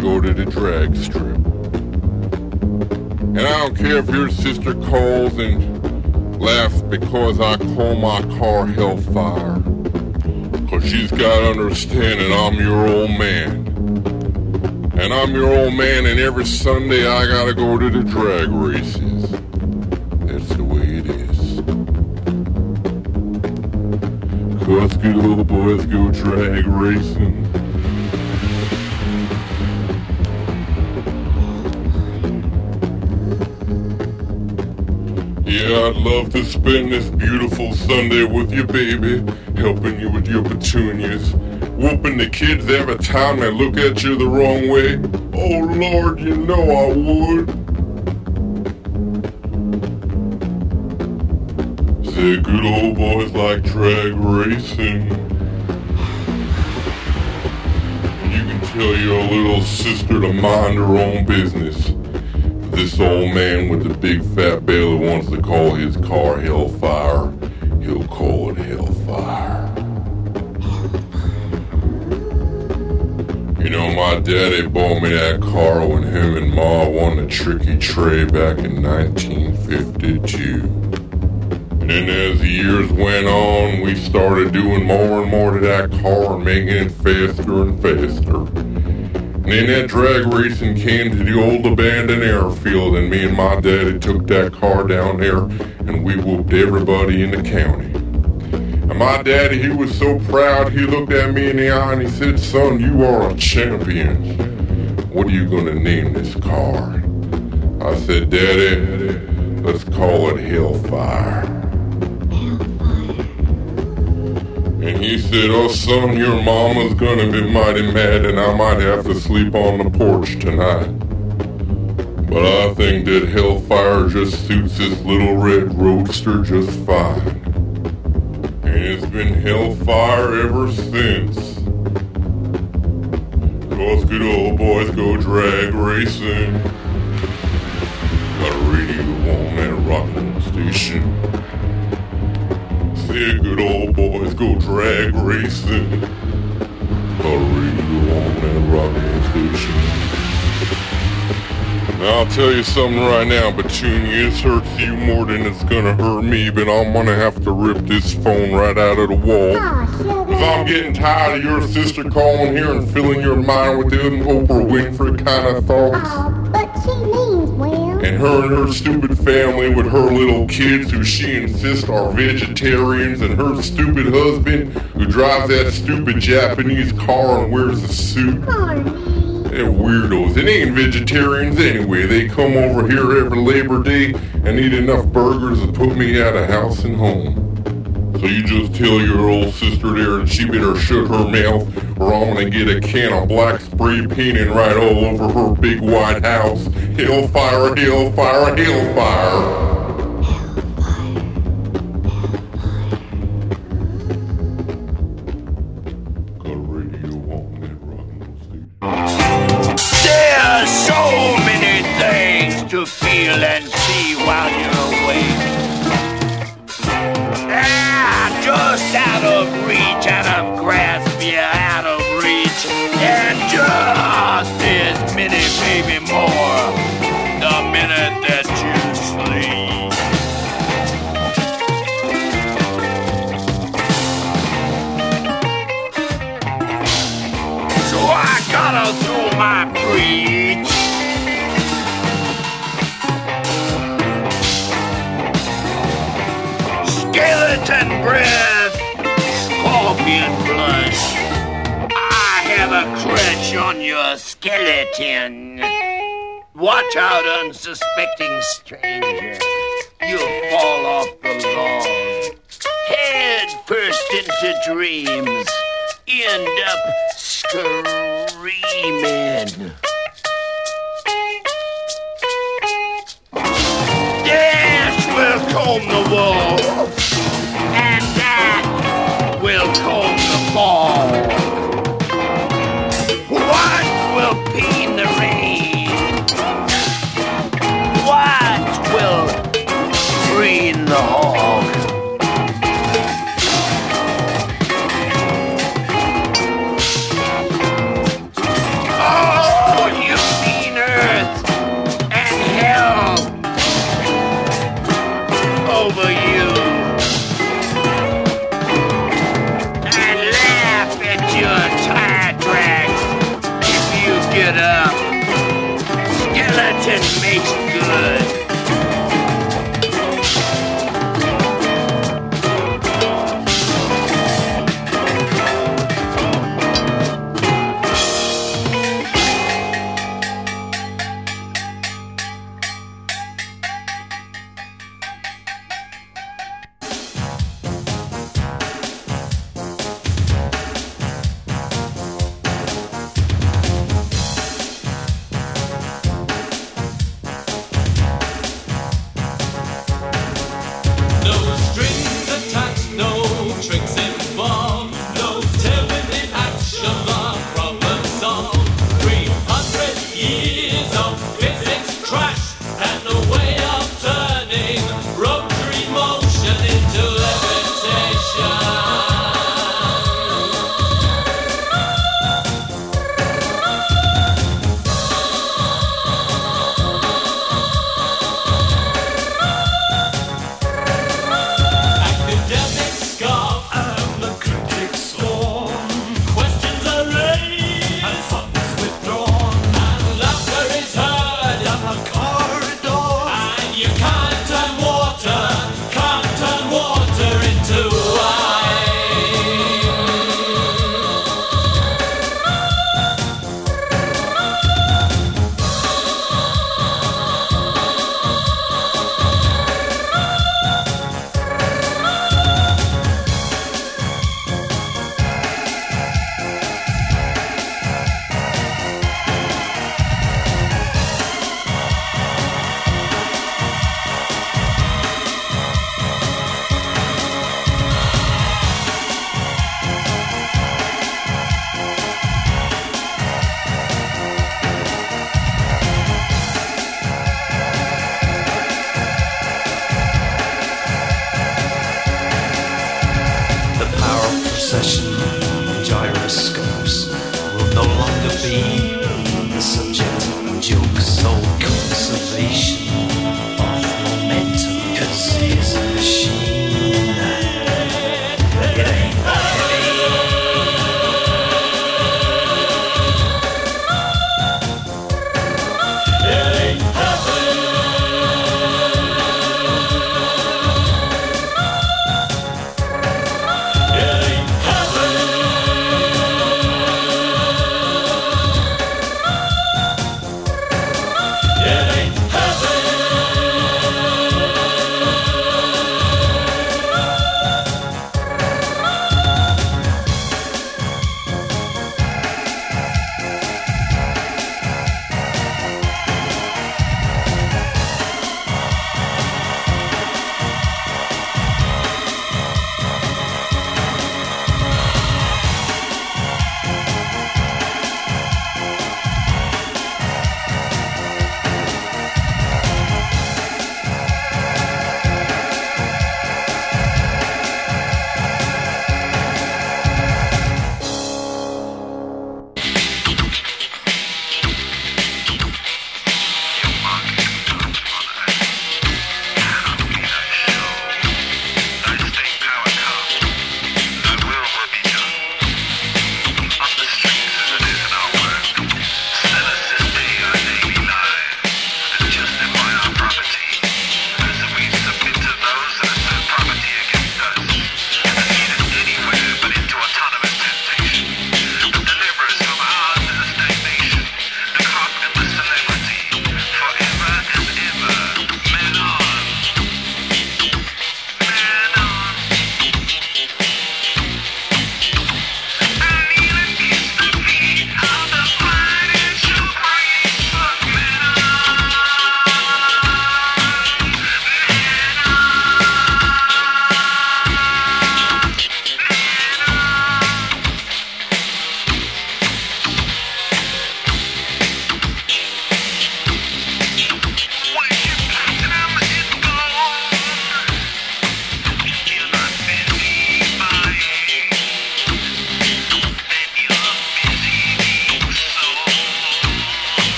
go to the drag strip. And I don't care if your sister calls and laughs because I call my car Hellfire. Cause she's gotta understand that I'm your old man. And I'm your old man, and every Sunday I gotta go to the drag races. That's the way it is. Cause good little boys go drag racing. Yeah, I'd love to spend this beautiful Sunday with you, baby, helping you with your petunias, whooping the kids every time they look at you the wrong way. Oh Lord, you know I would. Say good old boys like drag racing. You can tell your little sister to mind her own business. This old man with the big fat belly wants to call his car Hellfire. He'll call it Hellfire. You know, my daddy bought me that car when him and Ma won the Tricky Tray back in 1952. And then as the years went on, we started doing more and more to that car and making it faster and faster. And that drag racing came to the old abandoned airfield, and me and my daddy took that car down there, and we whooped everybody in the county. And my daddy, he was so proud, he looked at me in the eye and he said, Son, you are a champion. What are you gonna name this car? I said, Daddy, let's call it Hellfire. And he said, Oh, son, your mama's gonna be mighty mad, and I might have to sleep on the porch tonight. But I think that Hellfire just suits this little red roadster just fine. And it's been Hellfire ever since. Cause good old boys go drag racing. Got a radio on that rockin' station. Good old boys go drag racing. Radio on that rockin' station. Now I'll tell you something right now, Petunia, this hurts you more than it's gonna hurt me, but I'm gonna have to rip this phone right out of the wall. Ah, Cause I'm getting tired of your sister calling here and filling your mind with them Oprah Winfrey kind of thoughts. Oh, but she. And her and her stupid family with her little kids who she insists are vegetarians and her stupid husband who drives that stupid Japanese car and wears a suit. They're weirdos. They ain't vegetarians anyway. They come over here every Labor Day and eat enough burgers to put me out of house and home. So you just tell your old sister there and she better shut her mouth or I'm gonna get a can of black spray painting right all over her big white house. Hellfire, hellfire, hellfire. So many things to feel and breath, scorpion blood. I have a crutch on your skeleton. Watch out, unsuspecting stranger. You'll fall off the log. Head first into dreams. End up screaming. Dash will comb the wall.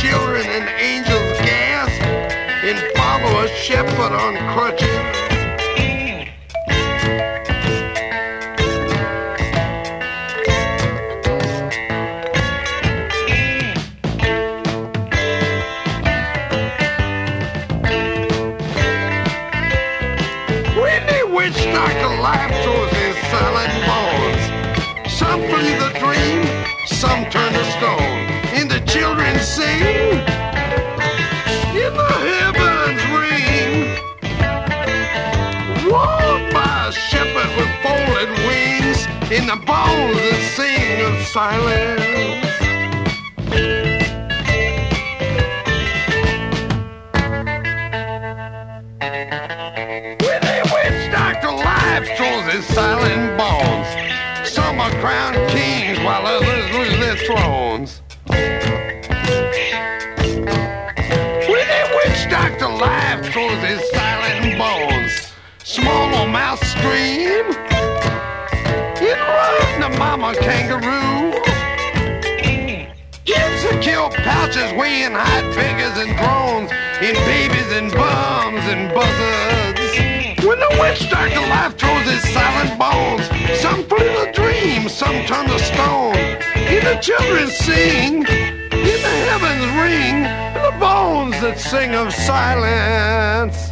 Children and angels gasp and follow a shepherd on crutches. In the bones that sing of silence. When the witch doctor life throws his silent bones, some are crowned kings while others lose their thrones. When the witch doctor life throws his silent bones, small mouth scream, mama kangaroo. Insecure pouches weighing hot figures and drones, in babies and bums and buzzards. When the witch doctor life throws his silent bones, some flee the dream, some turn to stone. And the children sing, in the heavens ring, the bones that sing of silence.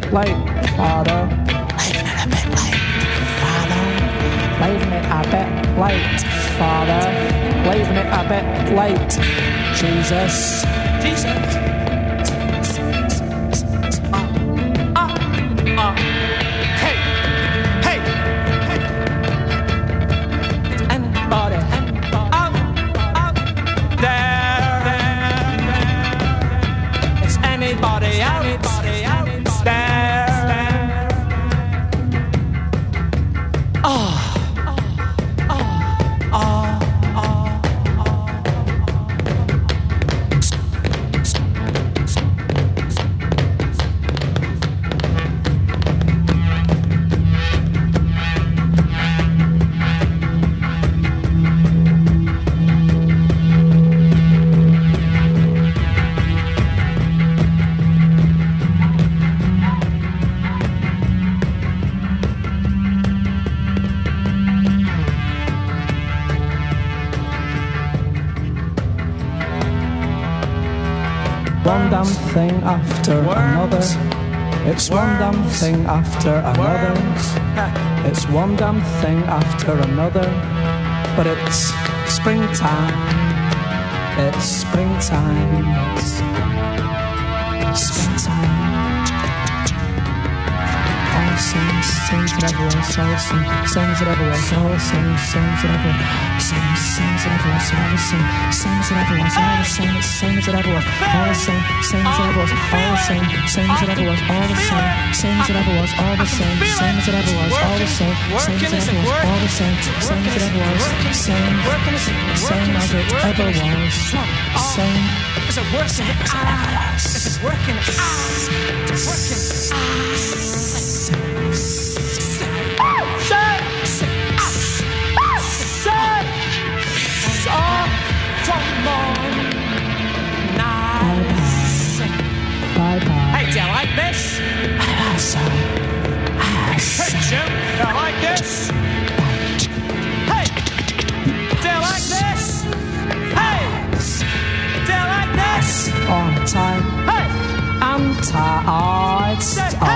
Bit late. Father. Leaving it a bit late, Father. Leaving it a bit late, Father. Leaving it a bit late, Jesus. Jesus. Thing after another. It's one damn thing after another. But it's springtime. It's springtime. It's All sings, sings it everywhere, so sing, sings it everywhere, so sing, sings it everywhere, sing, sings it everywhere, so all sing, sings it everywhere, so all sing, sings it everywhere, all sing, sings it everywhere, all sing, sings it everywhere, all the sing, sings it everywhere, all the sing, sings it everywhere, all the sing, sings it everywhere, all the sing, sings it everywhere, sing, sing as it ever was, sing. Is it working? Ah, is it working? Ah, working. Hey, do you Hey, I'm tired. Hey.